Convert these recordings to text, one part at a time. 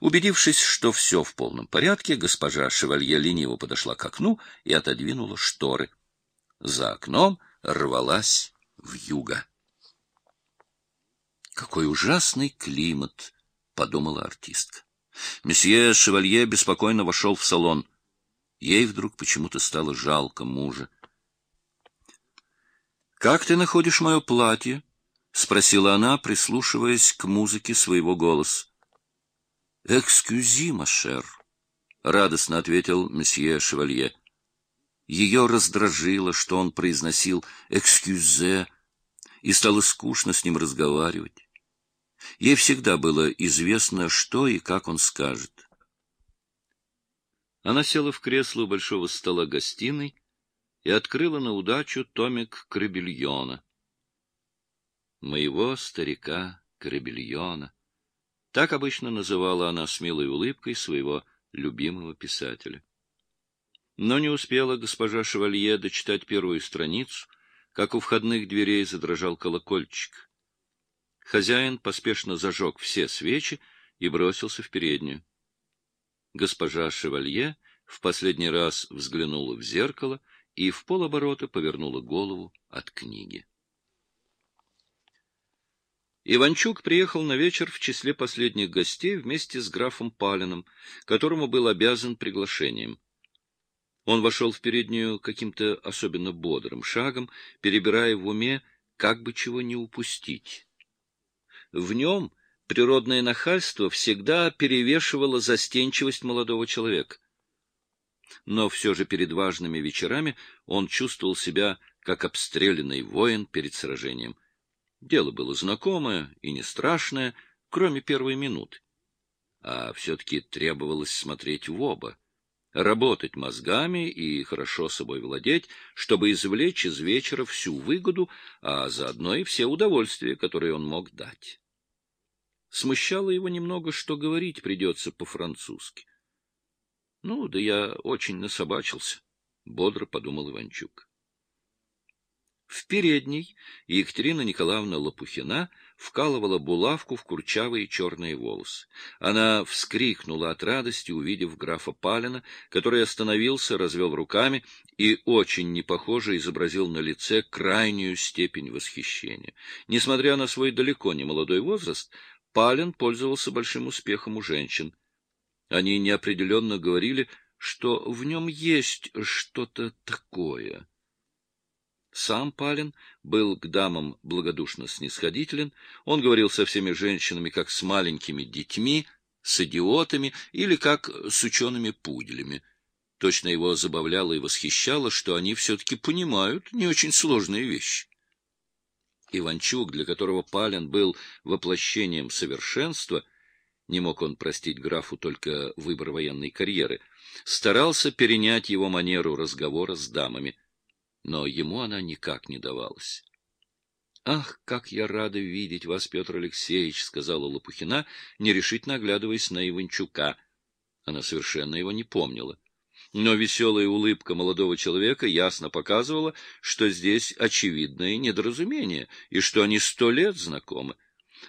Убедившись, что все в полном порядке, госпожа Шевалье лениво подошла к окну и отодвинула шторы. За окном рвалась вьюга. «Какой ужасный климат!» — подумала артистка. Месье Шевалье беспокойно вошел в салон. Ей вдруг почему-то стало жалко мужа. «Как ты находишь мое платье?» — спросила она, прислушиваясь к музыке своего голоса. «Экскюзи, машер», — радостно ответил месье Шевалье. Ее раздражило, что он произносил «экскюзе», и стало скучно с ним разговаривать. Ей всегда было известно, что и как он скажет. Она села в кресло у большого стола гостиной и открыла на удачу томик Крабельона. Моего старика Крабельона. Так обычно называла она с милой улыбкой своего любимого писателя. Но не успела госпожа Шевалье дочитать первую страницу, как у входных дверей задрожал колокольчик. Хозяин поспешно зажег все свечи и бросился в переднюю. Госпожа Шевалье в последний раз взглянула в зеркало и в полоборота повернула голову от книги. Иванчук приехал на вечер в числе последних гостей вместе с графом Палиным, которому был обязан приглашением. Он вошел в переднюю каким-то особенно бодрым шагом, перебирая в уме, как бы чего не упустить. В нем природное нахальство всегда перевешивало застенчивость молодого человека. Но все же перед важными вечерами он чувствовал себя как обстрелянный воин перед сражением. Дело было знакомое и не страшное, кроме первой минуты. А все-таки требовалось смотреть в оба, работать мозгами и хорошо собой владеть, чтобы извлечь из вечера всю выгоду, а заодно и все удовольствия, которые он мог дать. Смущало его немного, что говорить придется по-французски. — Ну, да я очень насобачился, — бодро подумал Иванчук. Передней Екатерина Николаевна Лопухина вкалывала булавку в курчавые черные волосы. Она вскрикнула от радости, увидев графа Палина, который остановился, развел руками и очень непохоже изобразил на лице крайнюю степень восхищения. Несмотря на свой далеко не молодой возраст, Палин пользовался большим успехом у женщин. Они неопределенно говорили, что в нем есть что-то такое. Сам Палин был к дамам благодушно снисходителен, он говорил со всеми женщинами, как с маленькими детьми, с идиотами или как с учеными-пуделями. Точно его забавляло и восхищало, что они все-таки понимают не очень сложные вещи. Иванчук, для которого Палин был воплощением совершенства, не мог он простить графу только выбор военной карьеры, старался перенять его манеру разговора с дамами, но ему она никак не давалась. — Ах, как я рада видеть вас, Петр Алексеевич! — сказала Лопухина, нерешительно оглядываясь на Иванчука. Она совершенно его не помнила но веселая улыбка молодого человека ясно показывала, что здесь очевидное недоразумение и что они сто лет знакомы.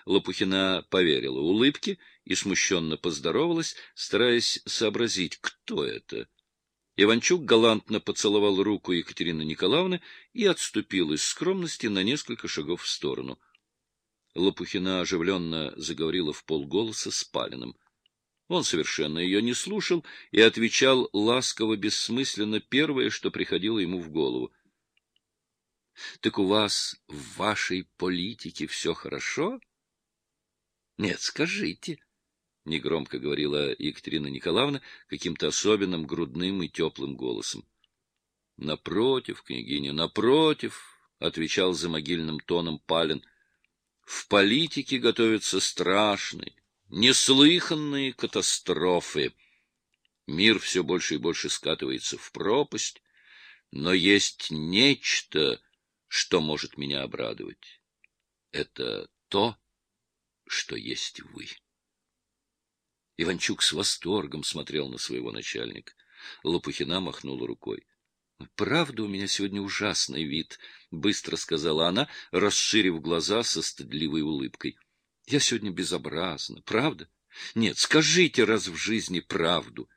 Лопухина поверила улыбке и смущенно поздоровалась, стараясь сообразить, кто это. Иванчук галантно поцеловал руку Екатерины Николаевны и отступил из скромности на несколько шагов в сторону. Лопухина оживленно заговорила в полголоса с Палиным. Он совершенно ее не слушал и отвечал ласково-бессмысленно первое, что приходило ему в голову. — Так у вас в вашей политике все хорошо? — Нет, скажите, — негромко говорила Екатерина Николаевна каким-то особенным грудным и теплым голосом. — Напротив, княгиня, напротив, — отвечал за могильным тоном Палин, — в политике готовится страшный, неслыханные катастрофы. Мир все больше и больше скатывается в пропасть, но есть нечто, что может меня обрадовать. Это то, что есть вы. Иванчук с восторгом смотрел на своего начальника. Лопухина махнула рукой. — Правда, у меня сегодня ужасный вид, — быстро сказала она, расширив глаза со стыдливой улыбкой. — я сегодня безобразна, правда? Нет, скажите раз в жизни правду.